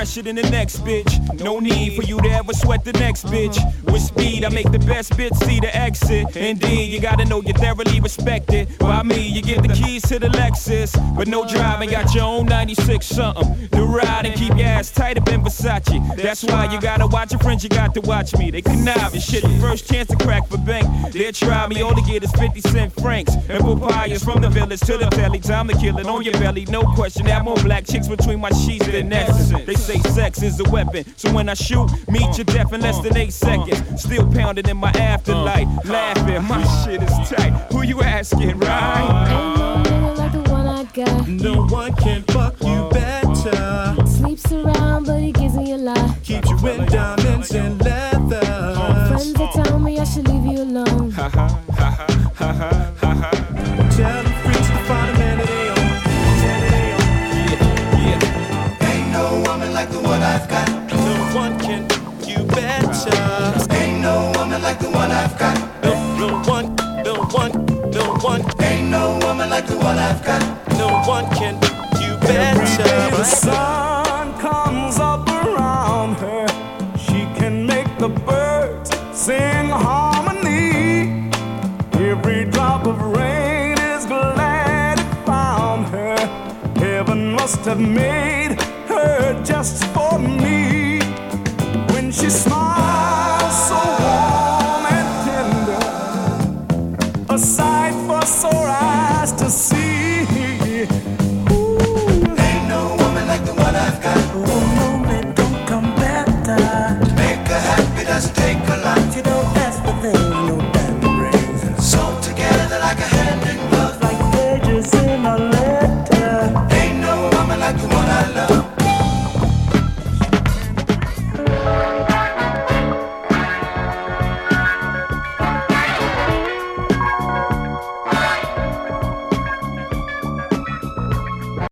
fresher than the next bitch. No need for you to ever sweat the next bitch. With speed, I make the best bitch see the exit. Indeed, you gotta know you're thoroughly respected. By me, you get the keys to the Lexus. But no driving, got your own 96 something. The ride and keep your ass tight up in Versace. That's why you gotta watch your friends, you got to watch me. They connive and shit. The first chance to crack for bank. They'll try me, all they get is 50 cent francs. And papayas from the village to the telly. Time to kill it on your belly, no question. Have more black chicks between my sheets than essence. They say sex is a weapon. So when I shoot, meet your death in less than eight seconds. Still pounding in my afterlife. Laughing, my shit is tight. Who you asking, right? Ain't no like the one I got. No one can fuck you better. Sleeps around, but he gives me a lot. Keeps you in diamonds and leather. Friends that tell me I should leave you alone. Tell them one I've got. No one can you better. Ain't no woman like the one I've got. No, no one, no one, no one. Ain't no woman like the one I've got. No one can you better. the sun comes up around her, she can make the birds sing harmony. Every drop of rain is glad it found her. Heaven must have made just for me when she smiles so warm and tender, a sight for sore eyes to see.